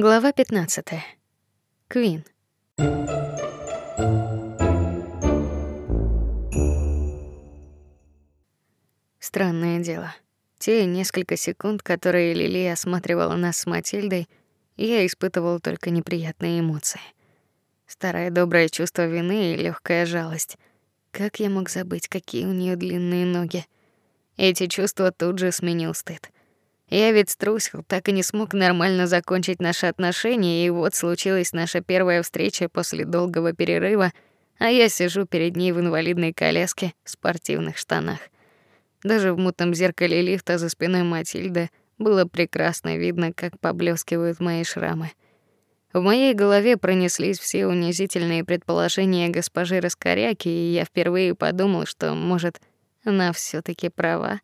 Глава 15. Квин. Странное дело. Те несколько секунд, которые Лили осматривала нас с Матильдой, я испытывал только неприятные эмоции. Старое доброе чувство вины и легкая жалость. Как я мог забыть, какие у нее длинные ноги? Эти чувства тут же сменил стыд. Я ведь струсил, так и не смог нормально закончить наши отношения, и вот случилась наша первая встреча после долгого перерыва, а я сижу перед ней в инвалидной коляске в спортивных штанах. Даже в мутном зеркале лифта за спиной Матильды было прекрасно видно, как поблескивают мои шрамы. В моей голове пронеслись все унизительные предположения госпожи Раскоряки, и я впервые подумал, что, может, она все таки права.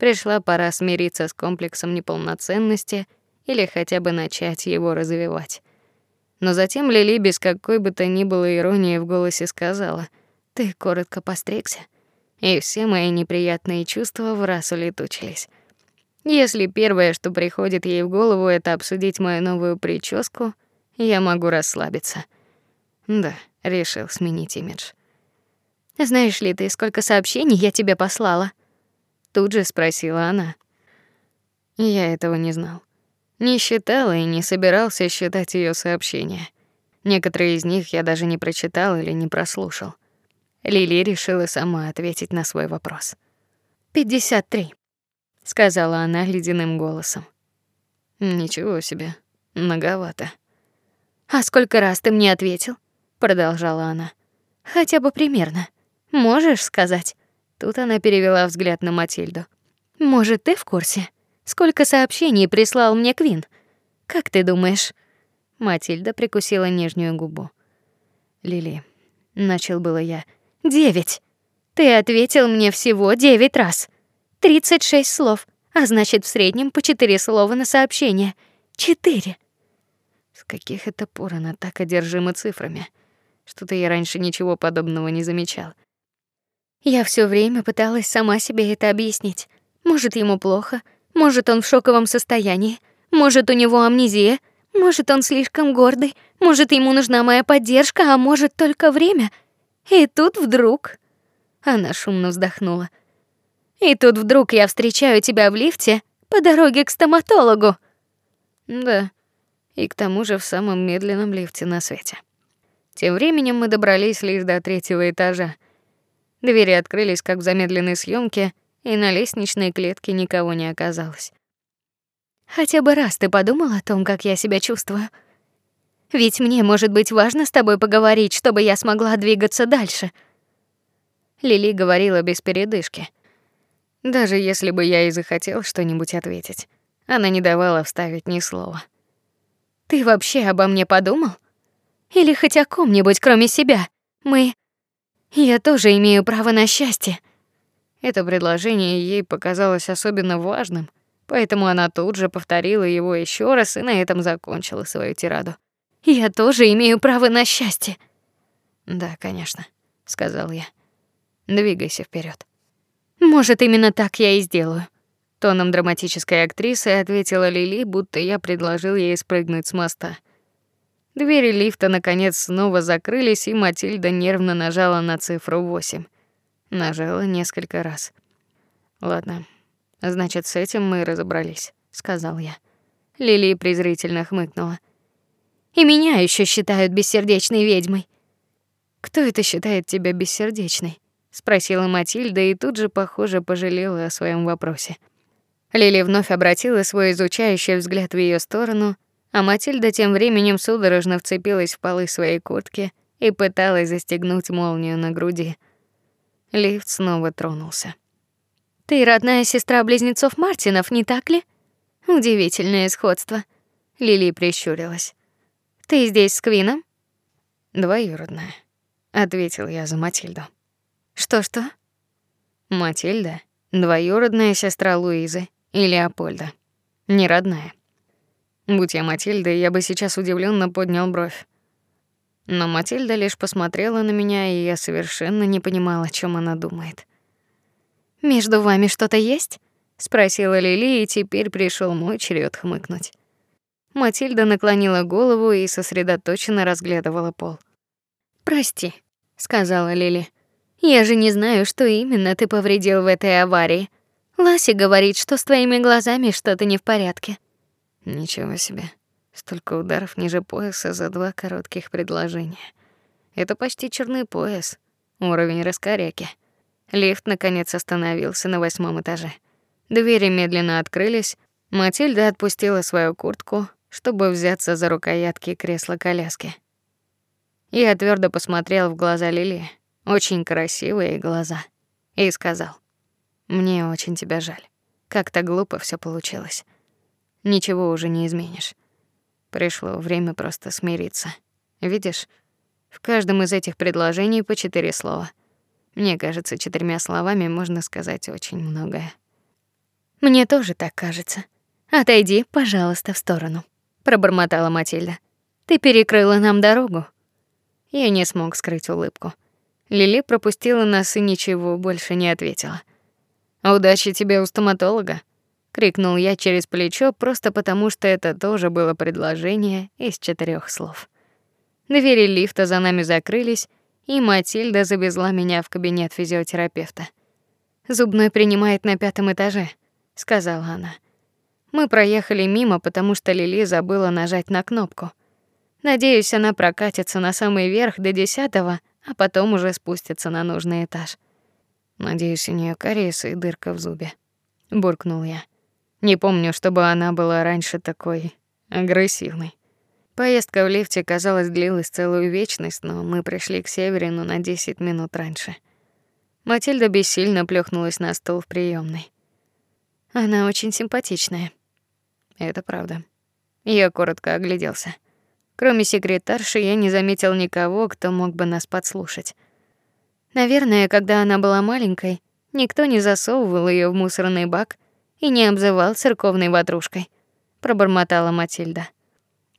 Пришла пора смириться с комплексом неполноценности или хотя бы начать его развивать. Но затем Лили без какой бы то ни было иронии в голосе сказала: "Ты коротко постригся". И все мои неприятные чувства в раз улетучились. Если первое, что приходит ей в голову, это обсудить мою новую прическу, я могу расслабиться. Да, решил сменить имидж. Знаешь ли ты, сколько сообщений я тебе послала? Тут же спросила она. Я этого не знал. Не считал и не собирался считать ее сообщения. Некоторые из них я даже не прочитал или не прослушал. Лили решила сама ответить на свой вопрос. «Пятьдесят три», — сказала она ледяным голосом. Ничего себе, многовато. А сколько раз ты мне ответил? продолжала она. Хотя бы примерно. Можешь сказать? Тут она перевела взгляд на Матильду. Может, ты в курсе, сколько сообщений прислал мне Квин? Как ты думаешь? Матильда прикусила нижнюю губу. Лили, начал было я. Девять. Ты ответил мне всего девять раз. Тридцать шесть слов, а значит, в среднем по четыре слова на сообщение. Четыре. С каких это пор она так одержима цифрами? Что-то я раньше ничего подобного не замечал. Я все время пыталась сама себе это объяснить. Может, ему плохо, может, он в шоковом состоянии, может, у него амнезия, может, он слишком гордый, может, ему нужна моя поддержка, а может, только время. И тут вдруг она шумно вздохнула. И тут вдруг я встречаю тебя в лифте по дороге к стоматологу. Да. И к тому же в самом медленном лифте на свете. Тем временем мы добрались лишь до третьего этажа. Двери открылись, как в замедленной съемке, и на лестничной клетке никого не оказалось. Хотя бы раз ты подумал о том, как я себя чувствую? Ведь мне, может быть, важно с тобой поговорить, чтобы я смогла двигаться дальше. Лили говорила без передышки. Даже если бы я и захотел что-нибудь ответить, она не давала вставить ни слова. Ты вообще обо мне подумал? Или хоть о ком-нибудь, кроме себя? Мы я тоже имею право на счастье. Это предложение ей показалось особенно важным, поэтому она тут же повторила его еще раз и на этом закончила свою тираду. Я тоже имею право на счастье. Да, конечно, сказал я. Двигайся вперед. Может, именно так я и сделаю. Тоном драматической актрисы ответила Лили, будто я предложил ей спрыгнуть с моста. Двери лифта наконец снова закрылись, и Матильда нервно нажала на цифру 8. Нажала несколько раз. Ладно. Значит, с этим мы разобрались, сказал я. Лили презрительно хмыкнула. И меня еще считают бессердечной ведьмой. Кто это считает тебя бессердечной? спросила Матильда и тут же, похоже, пожалела о своем вопросе. Лили вновь обратила свой изучающий взгляд в ее сторону, а Матильда тем временем судорожно вцепилась в полы своей куртки и пыталась застегнуть молнию на груди. Лифт снова тронулся. Ты родная сестра близнецов Мартинов, не так ли? Удивительное сходство. Лили прищурилась. Ты здесь с Квином? Двоюродная, ответил я за Матильду. Что-что? Матильда двоюродная сестра Луизы и Леопольда, не родная. Будь я Матильдой, я бы сейчас удивленно поднял бровь. Но Матильда лишь посмотрела на меня, и я совершенно не понимала, о чем она думает. Между вами что-то есть? спросила Лили, и теперь пришел мой черед хмыкнуть. Матильда наклонила голову и сосредоточенно разглядывала пол. "Прости", сказала Лили. "Я же не знаю, что именно ты повредил в этой аварии. Ласи говорит, что с твоими глазами что-то не в порядке". Ничего себе. Столько ударов ниже пояса за два коротких предложения. Это почти черный пояс. Уровень раскоряки. Лифт наконец остановился на восьмом этаже. Двери медленно открылись. Матильда отпустила свою куртку, чтобы взяться за рукоятки кресла-коляски. Я твердо посмотрел в глаза Лили, очень красивые глаза, и сказал: "Мне очень тебя жаль. Как-то глупо все получилось. Ничего уже не изменишь. Пришло время просто смириться. Видишь, в каждом из этих предложений по четыре слова. Мне кажется, четырьмя словами можно сказать очень многое. Мне тоже так кажется. Отойди, пожалуйста, в сторону, пробормотала Матильда. Ты перекрыла нам дорогу. Я не смог скрыть улыбку. Лили пропустила нас и ничего больше не ответила. Удачи тебе у стоматолога, крикнул я через плечо, просто потому что это тоже было предложение из четырех слов. Двери лифта за нами закрылись, и Матильда завезла меня в кабинет физиотерапевта. Зубной принимает на пятом этаже, сказала она. Мы проехали мимо, потому что Лили забыла нажать на кнопку. Надеюсь, она прокатится на самый верх до десятого, а потом уже спустится на нужный этаж. Надеюсь, у нее кариес и дырка в зубе, буркнул я. Не помню, чтобы она была раньше такой агрессивной. Поездка в лифте, казалось, длилась целую вечность, но мы пришли к Северину на 10 минут раньше. Матильда бессильно плюхнулась на стул в приёмной. Она очень симпатичная. Это правда. Я коротко огляделся. Кроме секретарши, я не заметил никого, кто мог бы нас подслушать. Наверное, когда она была маленькой, никто не засовывал её в мусорный бак и не обзывал церковной ватрушкой, пробормотала Матильда.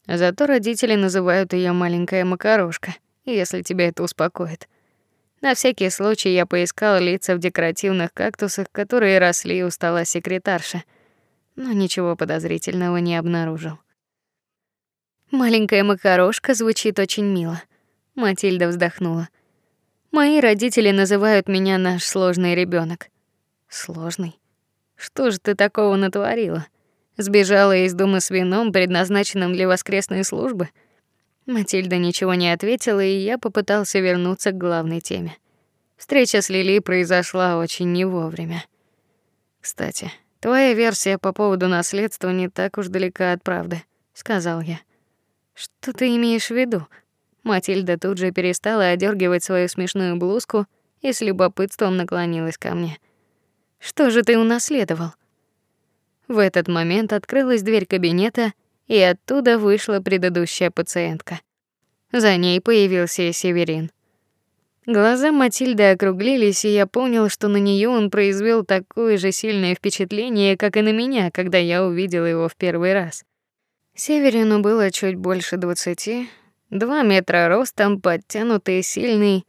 Зато родители называют ее маленькая макарошка, если тебя это успокоит. На всякий случай я поискал лица в декоративных кактусах, которые росли у стола секретарши, но ничего подозрительного не обнаружил. Маленькая макарошка звучит очень мило. Матильда вздохнула. Мои родители называют меня наш сложный ребенок. Сложный? Что же ты такого натворила? Сбежала из дома с вином, предназначенным для воскресной службы. Матильда ничего не ответила, и я попытался вернуться к главной теме. Встреча с Лили произошла очень не вовремя. Кстати, твоя версия по поводу наследства не так уж далека от правды, сказал я. Что ты имеешь в виду? Матильда тут же перестала одергивать свою смешную блузку и с любопытством наклонилась ко мне. Что же ты унаследовал? В этот момент открылась дверь кабинета, и оттуда вышла предыдущая пациентка. За ней появился Северин. Глаза Матильды округлились, и я понял, что на нее он произвел такое же сильное впечатление, как и на меня, когда я увидел его в первый раз. Северину было чуть больше двадцати, два метра ростом, подтянутый сильный,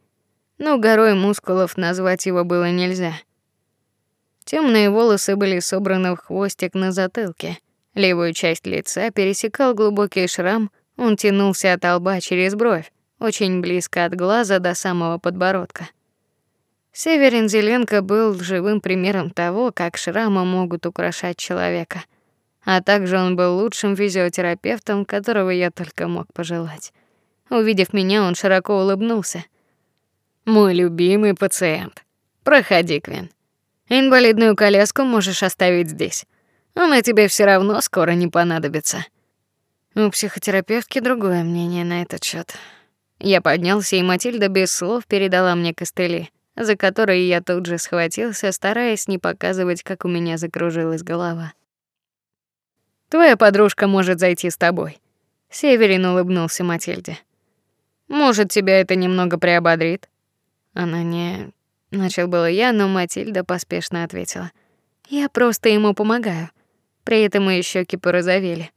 но горой мускулов назвать его было нельзя. Темные волосы были собраны в хвостик на затылке. Левую часть лица пересекал глубокий шрам, он тянулся от лба через бровь, очень близко от глаза до самого подбородка. Северин Зеленко был живым примером того, как шрамы могут украшать человека. А также он был лучшим физиотерапевтом, которого я только мог пожелать. Увидев меня, он широко улыбнулся. Мой любимый пациент. Проходи, Квин. Инвалидную коляску можешь оставить здесь. Она тебе все равно скоро не понадобится. У психотерапевтки другое мнение на этот счет. Я поднялся, и Матильда без слов передала мне костыли, за которые я тут же схватился, стараясь не показывать, как у меня закружилась голова. Твоя подружка может зайти с тобой. Северин улыбнулся Матильде. Может, тебя это немного приободрит? Она не начал было я, но Матильда поспешно ответила: "Я просто ему помогаю". При этом мои щеки порозовели.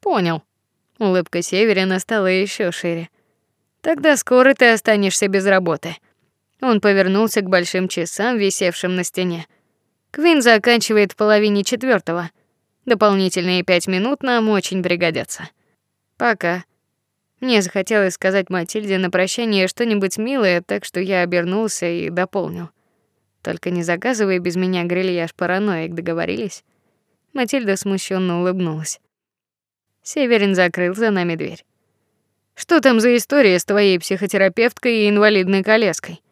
Понял. Улыбка Северина стала еще шире. Тогда скоро ты останешься без работы. Он повернулся к большим часам, висевшим на стене. Квин заканчивает в половине четвертого. Дополнительные пять минут нам очень пригодятся. Пока. Мне захотелось сказать Матильде на прощание что-нибудь милое, так что я обернулся и дополнил: "Только не заказывай без меня грильяж параноик, договорились?" Матильда смущенно улыбнулась. Северин закрыл за нами дверь. Что там за история с твоей психотерапевткой и инвалидной коляской?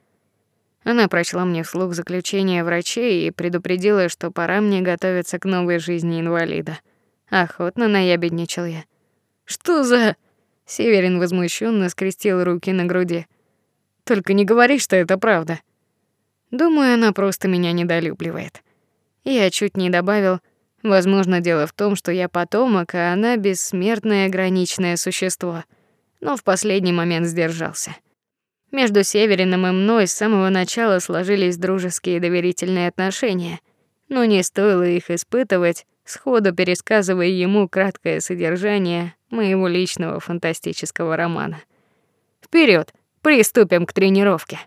Она прочла мне вслух заключение врачей и предупредила, что пора мне готовиться к новой жизни инвалида. Охотно наябедничал я. Что за Северин возмущенно скрестил руки на груди. Только не говори, что это правда. Думаю, она просто меня недолюбливает. Я чуть не добавил: возможно, дело в том, что я потомок, а она бессмертное граничное существо. Но в последний момент сдержался. Между Севериным и мной с самого начала сложились дружеские доверительные отношения, но не стоило их испытывать, сходу пересказывая ему краткое содержание моего личного фантастического романа. Вперед, приступим к тренировке,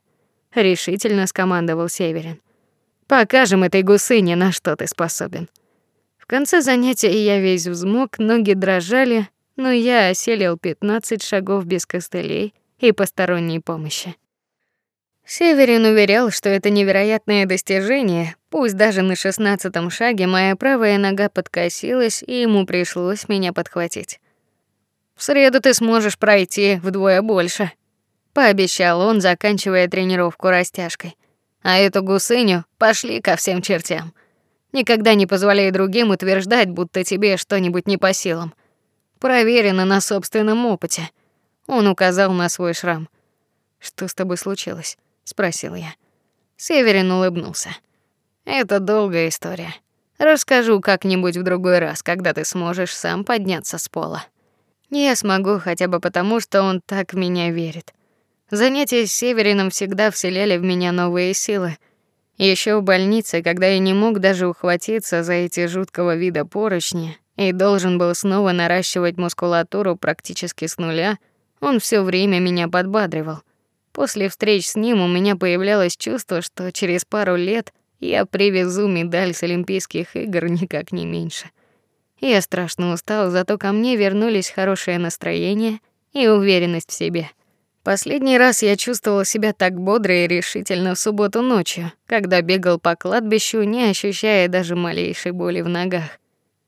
решительно скомандовал Северин. Покажем этой гусыне, на что ты способен. В конце занятия я весь взмок, ноги дрожали, но я осилил 15 шагов без костылей и посторонней помощи. Северин уверял, что это невероятное достижение, пусть даже на шестнадцатом шаге моя правая нога подкосилась, и ему пришлось меня подхватить. В среду ты сможешь пройти вдвое больше, пообещал он, заканчивая тренировку растяжкой. А эту гусыню пошли ко всем чертям. Никогда не позволяй другим утверждать, будто тебе что-нибудь не по силам. Проверено на собственном опыте. Он указал на свой шрам. Что с тобой случилось? спросил я. Северин улыбнулся. Это долгая история. Расскажу как-нибудь в другой раз, когда ты сможешь сам подняться с пола. Я смогу хотя бы потому, что он так в меня верит. Занятия с Северином всегда вселяли в меня новые силы. Еще в больнице, когда я не мог даже ухватиться за эти жуткого вида поручни и должен был снова наращивать мускулатуру практически с нуля, он все время меня подбадривал. После встреч с ним у меня появлялось чувство, что через пару лет я привезу медаль с Олимпийских игр никак не меньше. Я страшно устал, зато ко мне вернулись хорошее настроение и уверенность в себе. Последний раз я чувствовал себя так бодро и решительно в субботу ночью, когда бегал по кладбищу, не ощущая даже малейшей боли в ногах.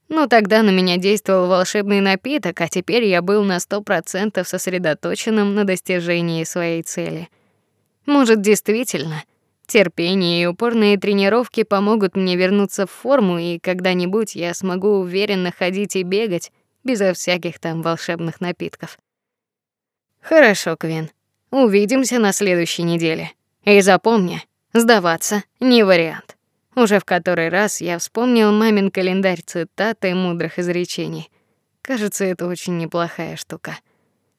Но тогда на меня действовал волшебный напиток, а теперь я был на сто процентов сосредоточенным на достижении своей цели. Может, действительно, терпение и упорные тренировки помогут мне вернуться в форму, и когда-нибудь я смогу уверенно ходить и бегать безо всяких там волшебных напитков. Хорошо, Квин. Увидимся на следующей неделе. И запомни, сдаваться не вариант. Уже в который раз я вспомнил мамин календарь цитат и мудрых изречений. Кажется, это очень неплохая штука.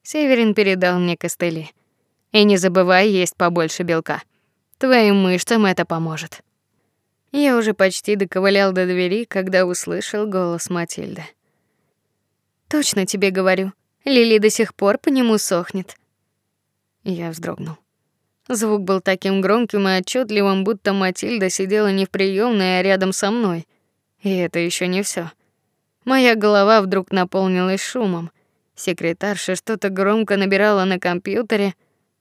Северин передал мне костыли. И не забывай есть побольше белка. Твоим мышцам это поможет. Я уже почти доковылял до двери, когда услышал голос Матильды. Точно тебе говорю, Лили до сих пор по нему сохнет. Я вздрогнул. Звук был таким громким и отчетливым, будто Матильда сидела не в приёмной, а рядом со мной. И это еще не все. Моя голова вдруг наполнилась шумом. Секретарша что-то громко набирала на компьютере.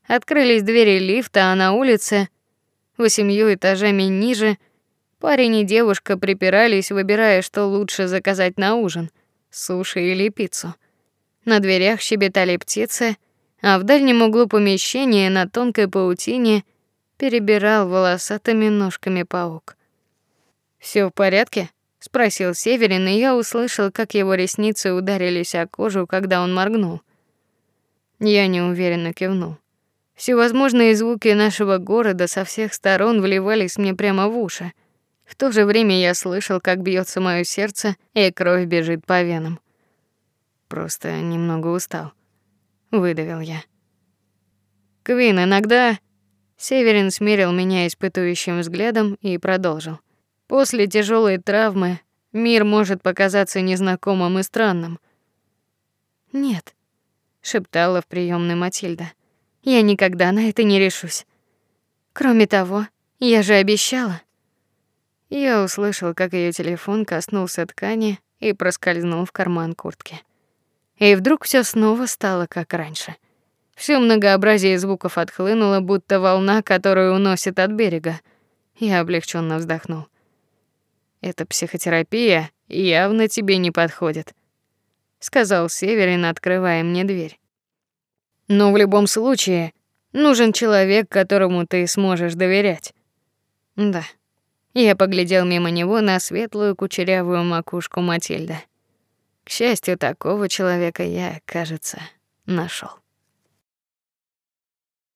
Открылись двери лифта, а на улице, восемью этажами ниже, парень и девушка припирались, выбирая, что лучше заказать на ужин: суши или пиццу. На дверях щебетали птицы, а в дальнем углу помещения на тонкой паутине перебирал волосатыми ножками паук. Все в порядке? спросил Северин, и я услышал, как его ресницы ударились о кожу, когда он моргнул. Я неуверенно кивнул. Всевозможные звуки нашего города со всех сторон вливались мне прямо в уши. В то же время я слышал, как бьется мое сердце, и кровь бежит по венам. Просто немного устал выдавил я. Квин, иногда Северин смерил меня испытующим взглядом и продолжил. После тяжелой травмы мир может показаться незнакомым и странным. Нет, шептала в приёмной Матильда. Я никогда на это не решусь. Кроме того, я же обещала. Я услышал, как её телефон коснулся ткани, и проскользнул в карман куртки. И вдруг все снова стало как раньше. Все многообразие звуков отхлынуло, будто волна, которую уносит от берега. Я облегченно вздохнул. Эта психотерапия явно тебе не подходит, сказал Северин, открывая мне дверь. Но в любом случае нужен человек, которому ты сможешь доверять. Да. Я поглядел мимо него на светлую кучерявую макушку Матильды. К счастью, такого человека я, кажется, нашел.